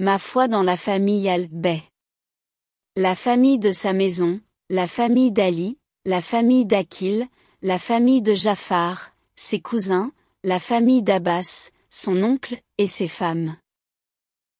Ma foi dans la famille Al-Bey. La famille de sa maison, la famille d'Ali, la famille d'Akil, la famille de Jafar, ses cousins, la famille d'Abbas, son oncle, et ses femmes.